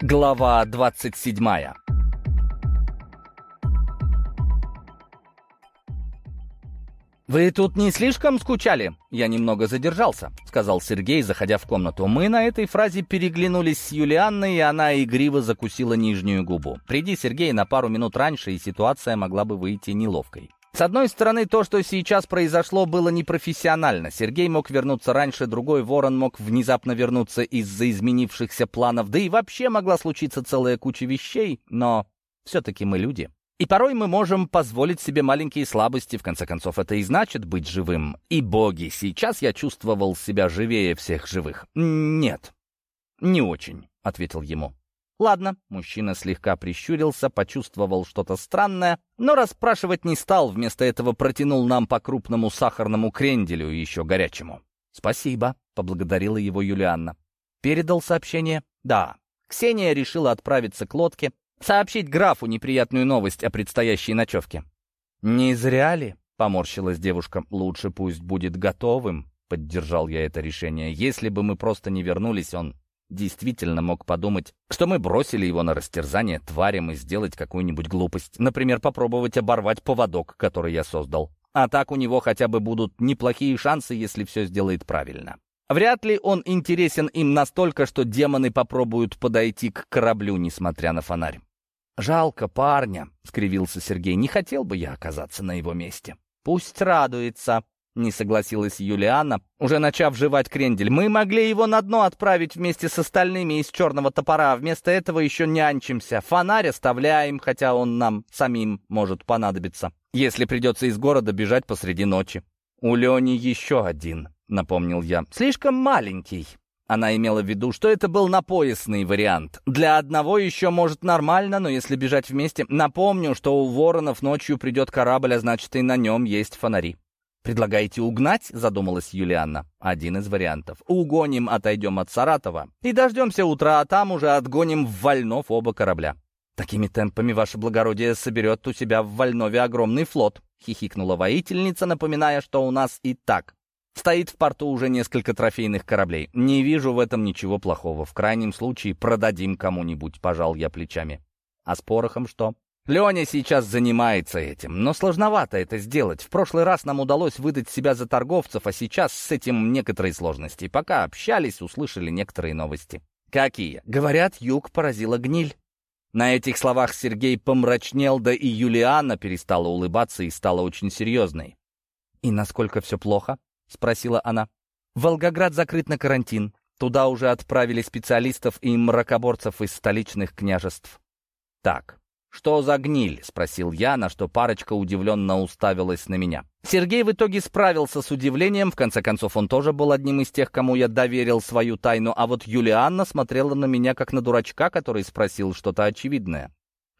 Глава 27 «Вы тут не слишком скучали?» «Я немного задержался», — сказал Сергей, заходя в комнату. Мы на этой фразе переглянулись с Юлианной, и она игриво закусила нижнюю губу. Приди Сергей на пару минут раньше, и ситуация могла бы выйти неловкой. С одной стороны, то, что сейчас произошло, было непрофессионально. Сергей мог вернуться раньше, другой ворон мог внезапно вернуться из-за изменившихся планов, да и вообще могла случиться целая куча вещей, но все-таки мы люди. И порой мы можем позволить себе маленькие слабости, в конце концов, это и значит быть живым. И боги, сейчас я чувствовал себя живее всех живых. «Нет, не очень», — ответил ему. «Ладно», — мужчина слегка прищурился, почувствовал что-то странное, но расспрашивать не стал, вместо этого протянул нам по крупному сахарному кренделю, еще горячему. «Спасибо», — поблагодарила его Юлианна. «Передал сообщение?» «Да». Ксения решила отправиться к лодке, сообщить графу неприятную новость о предстоящей ночевке. «Не зря ли?» — поморщилась девушка. «Лучше пусть будет готовым», — поддержал я это решение. «Если бы мы просто не вернулись, он действительно мог подумать, что мы бросили его на растерзание тварям и сделать какую-нибудь глупость. Например, попробовать оборвать поводок, который я создал. А так у него хотя бы будут неплохие шансы, если все сделает правильно. Вряд ли он интересен им настолько, что демоны попробуют подойти к кораблю, несмотря на фонарь. «Жалко парня», — скривился Сергей. «Не хотел бы я оказаться на его месте». «Пусть радуется», не согласилась Юлиана, уже начав жевать крендель. «Мы могли его на дно отправить вместе с остальными из черного топора, а вместо этого еще нянчимся. Фонарь оставляем, хотя он нам самим может понадобиться, если придется из города бежать посреди ночи». «У Лени еще один», — напомнил я. «Слишком маленький». Она имела в виду, что это был напоясный вариант. Для одного еще может нормально, но если бежать вместе... Напомню, что у воронов ночью придет корабль, а значит и на нем есть фонари. «Предлагаете угнать?» — задумалась Юлианна. «Один из вариантов. Угоним, отойдем от Саратова и дождемся утра, а там уже отгоним в Вольнов оба корабля». «Такими темпами ваше благородие соберет у себя в Вольнове огромный флот», — хихикнула воительница, напоминая, что у нас и так Стоит в порту уже несколько трофейных кораблей. Не вижу в этом ничего плохого. В крайнем случае продадим кому-нибудь, пожал я плечами. А с порохом что? Леня сейчас занимается этим, но сложновато это сделать. В прошлый раз нам удалось выдать себя за торговцев, а сейчас с этим некоторые сложности. Пока общались, услышали некоторые новости. Какие? Говорят, юг поразила гниль. На этих словах Сергей помрачнел, да и Юлиана перестала улыбаться и стала очень серьезной. «И насколько все плохо?» — спросила она. «Волгоград закрыт на карантин. Туда уже отправили специалистов и мракоборцев из столичных княжеств. Так, «Что за гниль?» — спросил я, на что парочка удивленно уставилась на меня. Сергей в итоге справился с удивлением, в конце концов он тоже был одним из тех, кому я доверил свою тайну, а вот Юлианна смотрела на меня как на дурачка, который спросил что-то очевидное.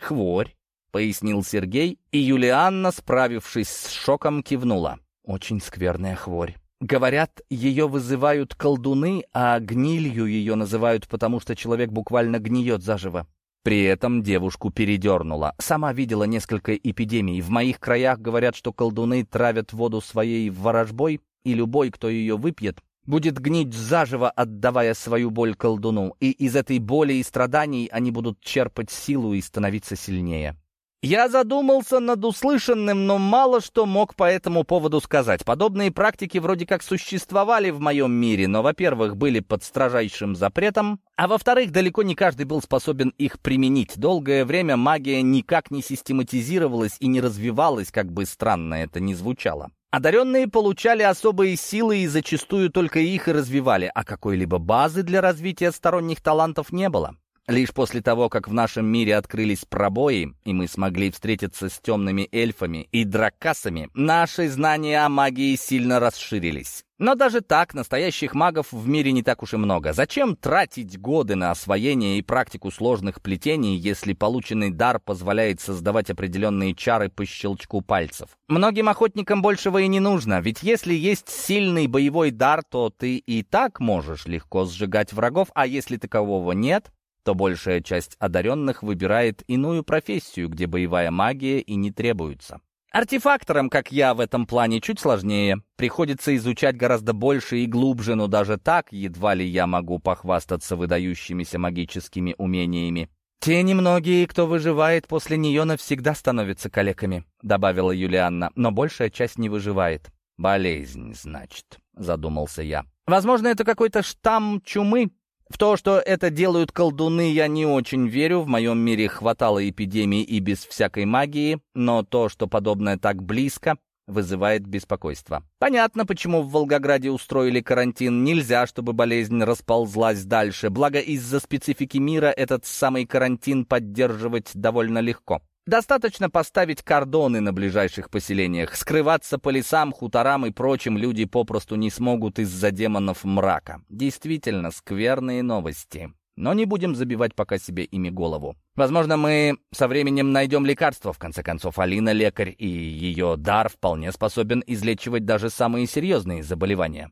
«Хворь», — пояснил Сергей, и Юлианна, справившись с шоком, кивнула. «Очень скверная хворь». Говорят, ее вызывают колдуны, а гнилью ее называют, потому что человек буквально гниет заживо. При этом девушку передернула. Сама видела несколько эпидемий. В моих краях говорят, что колдуны травят воду своей ворожбой, и любой, кто ее выпьет, будет гнить заживо, отдавая свою боль колдуну. И из этой боли и страданий они будут черпать силу и становиться сильнее. Я задумался над услышанным, но мало что мог по этому поводу сказать. Подобные практики вроде как существовали в моем мире, но, во-первых, были под строжайшим запретом, а во-вторых, далеко не каждый был способен их применить. Долгое время магия никак не систематизировалась и не развивалась, как бы странно это ни звучало. Одаренные получали особые силы и зачастую только их и развивали, а какой-либо базы для развития сторонних талантов не было. Лишь после того, как в нашем мире открылись пробои, и мы смогли встретиться с темными эльфами и дракасами, наши знания о магии сильно расширились. Но даже так, настоящих магов в мире не так уж и много. Зачем тратить годы на освоение и практику сложных плетений, если полученный дар позволяет создавать определенные чары по щелчку пальцев? Многим охотникам большего и не нужно, ведь если есть сильный боевой дар, то ты и так можешь легко сжигать врагов, а если такового нет, то большая часть одаренных выбирает иную профессию, где боевая магия и не требуется. Артефакторам, как я, в этом плане чуть сложнее. Приходится изучать гораздо больше и глубже, но даже так едва ли я могу похвастаться выдающимися магическими умениями. «Те немногие, кто выживает после нее, навсегда становятся калеками», — добавила Юлианна, «но большая часть не выживает». «Болезнь, значит», — задумался я. «Возможно, это какой-то штамм чумы. В то, что это делают колдуны, я не очень верю. В моем мире хватало эпидемий и без всякой магии, но то, что подобное так близко, вызывает беспокойство. Понятно, почему в Волгограде устроили карантин. Нельзя, чтобы болезнь расползлась дальше. Благо, из-за специфики мира этот самый карантин поддерживать довольно легко. Достаточно поставить кордоны на ближайших поселениях. Скрываться по лесам, хуторам и прочим люди попросту не смогут из-за демонов мрака. Действительно, скверные новости. Но не будем забивать пока себе ими голову. Возможно, мы со временем найдем лекарство. В конце концов, Алина лекарь, и ее дар вполне способен излечивать даже самые серьезные заболевания.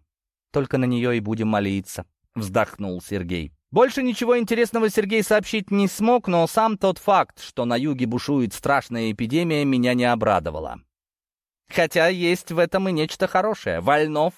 Только на нее и будем молиться, — вздохнул Сергей. Больше ничего интересного Сергей сообщить не смог, но сам тот факт, что на юге бушует страшная эпидемия, меня не обрадовало. Хотя есть в этом и нечто хорошее. Вольнов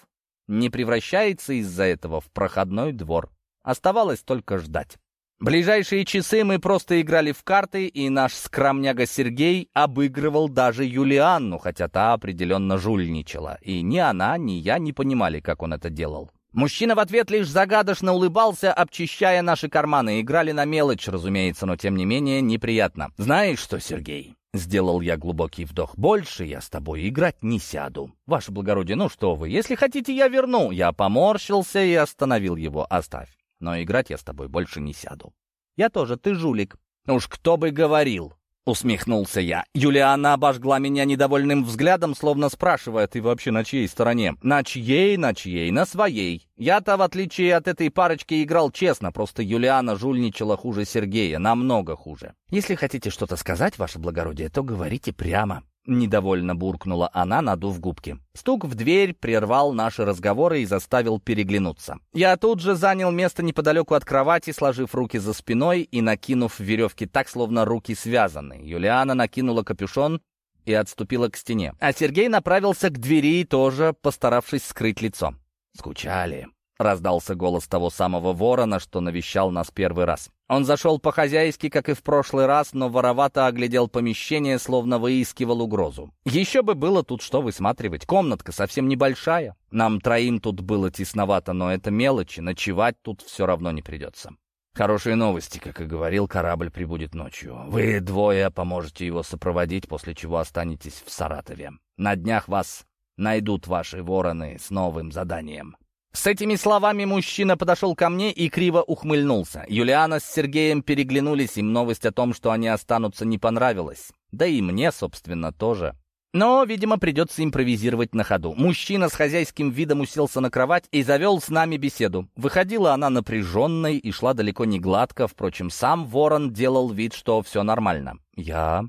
не превращается из-за этого в проходной двор. Оставалось только ждать. Ближайшие часы мы просто играли в карты, и наш скромняга Сергей обыгрывал даже Юлианну, хотя та определенно жульничала. И ни она, ни я не понимали, как он это делал. Мужчина в ответ лишь загадочно улыбался, обчищая наши карманы. Играли на мелочь, разумеется, но тем не менее неприятно. «Знаешь что, Сергей?» — сделал я глубокий вдох. «Больше я с тобой играть не сяду. Ваше благородие, ну что вы, если хотите, я верну». Я поморщился и остановил его. «Оставь но играть я с тобой больше не сяду. Я тоже, ты жулик. Уж кто бы говорил, усмехнулся я. Юлиана обожгла меня недовольным взглядом, словно спрашивая, ты вообще на чьей стороне? На чьей, на чьей, на своей. Я-то, в отличие от этой парочки, играл честно, просто Юлиана жульничала хуже Сергея, намного хуже. Если хотите что-то сказать, ваше благородие, то говорите прямо. Недовольно буркнула она, надув губки. Стук в дверь прервал наши разговоры и заставил переглянуться. Я тут же занял место неподалеку от кровати, сложив руки за спиной и накинув веревки так, словно руки связаны. Юлиана накинула капюшон и отступила к стене. А Сергей направился к двери, тоже постаравшись скрыть лицо. «Скучали», — раздался голос того самого ворона, что навещал нас первый раз. Он зашел по-хозяйски, как и в прошлый раз, но воровато оглядел помещение, словно выискивал угрозу. Еще бы было тут что высматривать. Комнатка совсем небольшая. Нам троим тут было тесновато, но это мелочи, ночевать тут все равно не придется. Хорошие новости, как и говорил, корабль прибудет ночью. Вы двое поможете его сопроводить, после чего останетесь в Саратове. На днях вас найдут ваши вороны с новым заданием. С этими словами мужчина подошел ко мне и криво ухмыльнулся. Юлиана с Сергеем переглянулись, им новость о том, что они останутся, не понравилась. Да и мне, собственно, тоже. Но, видимо, придется импровизировать на ходу. Мужчина с хозяйским видом уселся на кровать и завел с нами беседу. Выходила она напряженной и шла далеко не гладко. Впрочем, сам ворон делал вид, что все нормально. «Я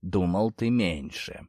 думал, ты меньше,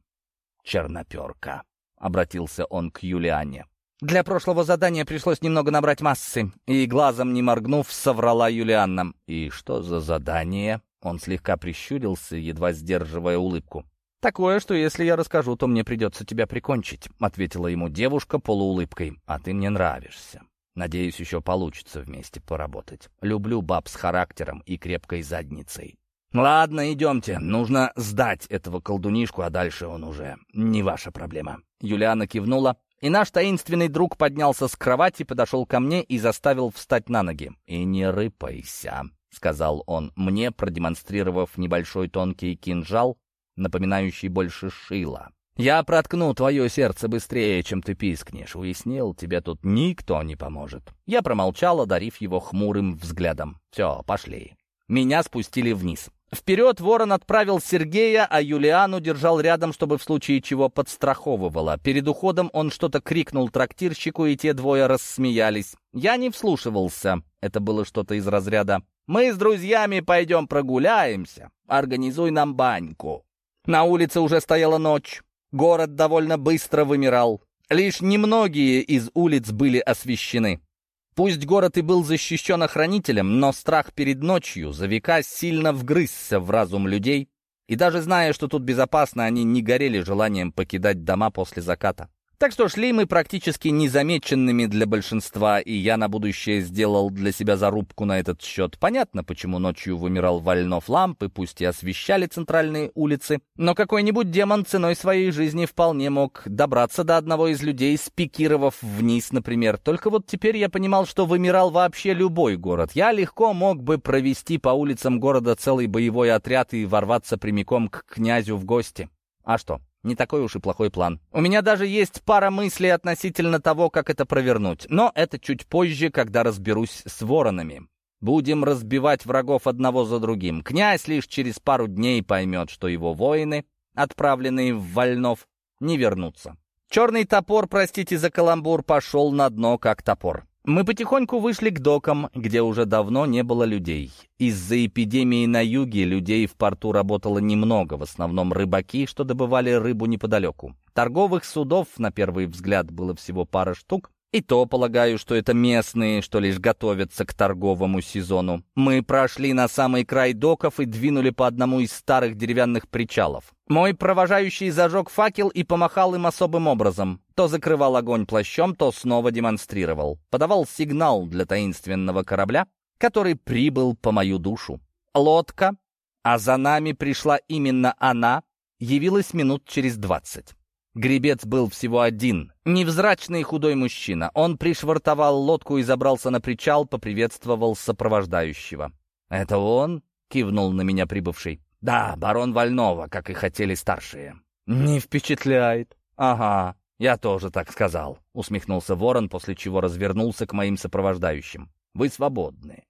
черноперка», — обратился он к Юлиане. Для прошлого задания пришлось немного набрать массы, и глазом не моргнув, соврала Юлианна. «И что за задание?» Он слегка прищурился, едва сдерживая улыбку. «Такое, что если я расскажу, то мне придется тебя прикончить», — ответила ему девушка полуулыбкой. «А ты мне нравишься. Надеюсь, еще получится вместе поработать. Люблю баб с характером и крепкой задницей». «Ладно, идемте. Нужно сдать этого колдунишку, а дальше он уже не ваша проблема». Юлиана кивнула, и наш таинственный друг поднялся с кровати, подошел ко мне и заставил встать на ноги. «И не рыпайся», — сказал он мне, продемонстрировав небольшой тонкий кинжал, напоминающий больше шила. «Я проткну твое сердце быстрее, чем ты пискнешь. Уяснил, тебе тут никто не поможет». Я промолчал, одарив его хмурым взглядом. «Все, пошли». Меня спустили вниз. Вперед ворон отправил Сергея, а Юлиану держал рядом, чтобы в случае чего подстраховывала. Перед уходом он что-то крикнул трактирщику, и те двое рассмеялись. Я не вслушивался. Это было что-то из разряда «Мы с друзьями пойдем прогуляемся. Организуй нам баньку». На улице уже стояла ночь. Город довольно быстро вымирал. Лишь немногие из улиц были освещены. Пусть город и был защищен охранителем, но страх перед ночью за века сильно вгрызся в разум людей, И даже зная, что тут безопасно, они не горели желанием покидать дома после заката. Так что шли мы практически незамеченными для большинства, и я на будущее сделал для себя зарубку на этот счет. Понятно, почему ночью вымирал Вольнов лампы, пусть и освещали центральные улицы, но какой-нибудь демон ценой своей жизни вполне мог добраться до одного из людей, спикировав вниз, например. Только вот теперь я понимал, что вымирал вообще любой город. Я легко мог бы провести по улицам города целый боевой отряд и ворваться прямиком к князю в гости. А что? Не такой уж и плохой план. У меня даже есть пара мыслей относительно того, как это провернуть. Но это чуть позже, когда разберусь с воронами. Будем разбивать врагов одного за другим. Князь лишь через пару дней поймет, что его воины, отправленные в Вольнов, не вернутся. Черный топор, простите за каламбур, пошел на дно, как топор. Мы потихоньку вышли к докам, где уже давно не было людей. Из-за эпидемии на юге людей в порту работало немного, в основном рыбаки, что добывали рыбу неподалеку. Торговых судов, на первый взгляд, было всего пара штук, и то, полагаю, что это местные, что лишь готовятся к торговому сезону. Мы прошли на самый край доков и двинули по одному из старых деревянных причалов. Мой провожающий зажег факел и помахал им особым образом. То закрывал огонь плащом, то снова демонстрировал. Подавал сигнал для таинственного корабля, который прибыл по мою душу. Лодка, а за нами пришла именно она, явилась минут через двадцать. Гребец был всего один, невзрачный худой мужчина. Он пришвартовал лодку и забрался на причал, поприветствовал сопровождающего. «Это он?» — кивнул на меня прибывший. «Да, барон Вольнова, как и хотели старшие». «Не впечатляет». «Ага, я тоже так сказал», — усмехнулся ворон, после чего развернулся к моим сопровождающим. «Вы свободны.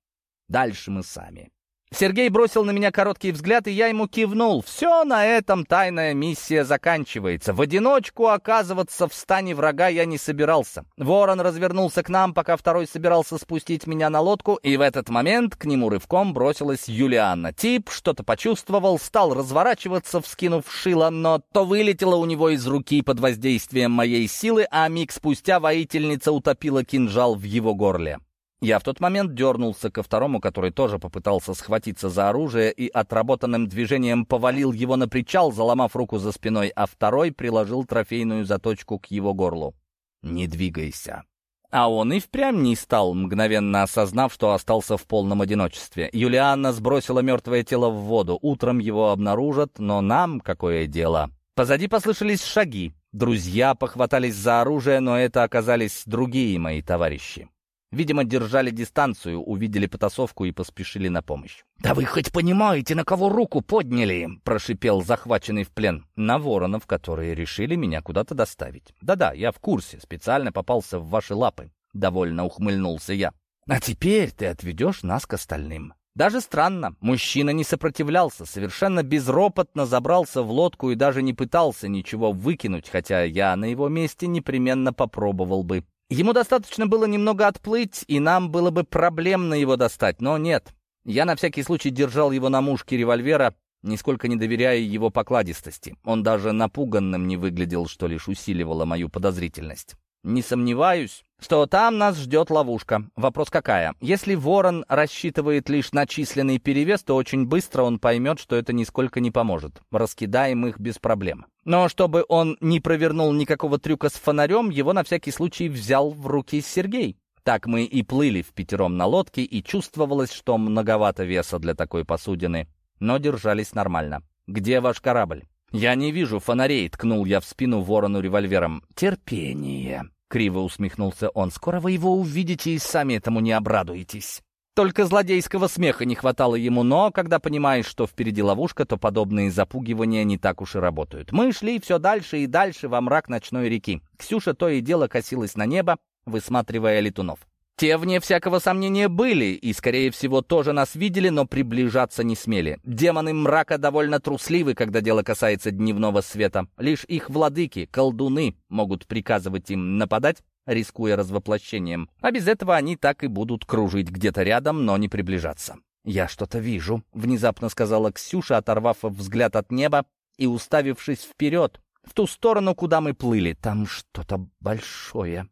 Дальше мы сами». Сергей бросил на меня короткий взгляд, и я ему кивнул. Все, на этом тайная миссия заканчивается. В одиночку оказываться в стане врага я не собирался. Ворон развернулся к нам, пока второй собирался спустить меня на лодку, и в этот момент к нему рывком бросилась Юлианна. Тип что-то почувствовал, стал разворачиваться, вскинув шило, но то вылетело у него из руки под воздействием моей силы, а миг спустя воительница утопила кинжал в его горле. Я в тот момент дернулся ко второму, который тоже попытался схватиться за оружие и отработанным движением повалил его на причал, заломав руку за спиной, а второй приложил трофейную заточку к его горлу. «Не двигайся». А он и впрямь не стал, мгновенно осознав, что остался в полном одиночестве. Юлианна сбросила мертвое тело в воду. Утром его обнаружат, но нам какое дело? Позади послышались шаги. Друзья похватались за оружие, но это оказались другие мои товарищи. Видимо, держали дистанцию, увидели потасовку и поспешили на помощь. «Да вы хоть понимаете, на кого руку подняли?» — прошипел захваченный в плен. «На воронов, которые решили меня куда-то доставить. Да-да, я в курсе, специально попался в ваши лапы». Довольно ухмыльнулся я. «А теперь ты отведешь нас к остальным». Даже странно, мужчина не сопротивлялся, совершенно безропотно забрался в лодку и даже не пытался ничего выкинуть, хотя я на его месте непременно попробовал бы. Ему достаточно было немного отплыть, и нам было бы проблемно его достать, но нет. Я на всякий случай держал его на мушке револьвера, нисколько не доверяя его покладистости. Он даже напуганным не выглядел, что лишь усиливало мою подозрительность. Не сомневаюсь, что там нас ждет ловушка. Вопрос какая? Если ворон рассчитывает лишь на численный перевес, то очень быстро он поймет, что это нисколько не поможет. Раскидаем их без проблем. Но чтобы он не провернул никакого трюка с фонарем, его на всякий случай взял в руки Сергей. Так мы и плыли в пятером на лодке, и чувствовалось, что многовато веса для такой посудины. Но держались нормально. «Где ваш корабль?» «Я не вижу фонарей», — ткнул я в спину ворону револьвером. «Терпение», — криво усмехнулся он. «Скоро вы его увидите и сами этому не обрадуетесь». Только злодейского смеха не хватало ему, но когда понимаешь, что впереди ловушка, то подобные запугивания не так уж и работают. Мы шли все дальше и дальше во мрак ночной реки. Ксюша то и дело косилась на небо, высматривая летунов. Те, вне всякого сомнения, были и, скорее всего, тоже нас видели, но приближаться не смели. Демоны мрака довольно трусливы, когда дело касается дневного света. Лишь их владыки, колдуны, могут приказывать им нападать, рискуя развоплощением. А без этого они так и будут кружить где-то рядом, но не приближаться. «Я что-то вижу», — внезапно сказала Ксюша, оторвав взгляд от неба и уставившись вперед, в ту сторону, куда мы плыли. «Там что-то большое».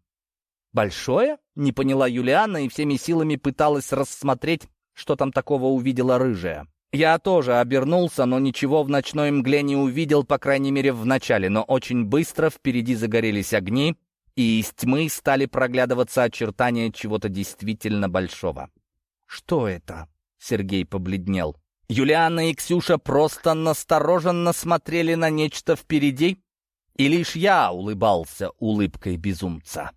«Большое?» — не поняла Юлиана и всеми силами пыталась рассмотреть, что там такого увидела рыжая. Я тоже обернулся, но ничего в ночной мгле не увидел, по крайней мере, в начале, но очень быстро впереди загорелись огни, и из тьмы стали проглядываться очертания чего-то действительно большого. «Что это?» — Сергей побледнел. Юлиана и Ксюша просто настороженно смотрели на нечто впереди, и лишь я улыбался улыбкой безумца.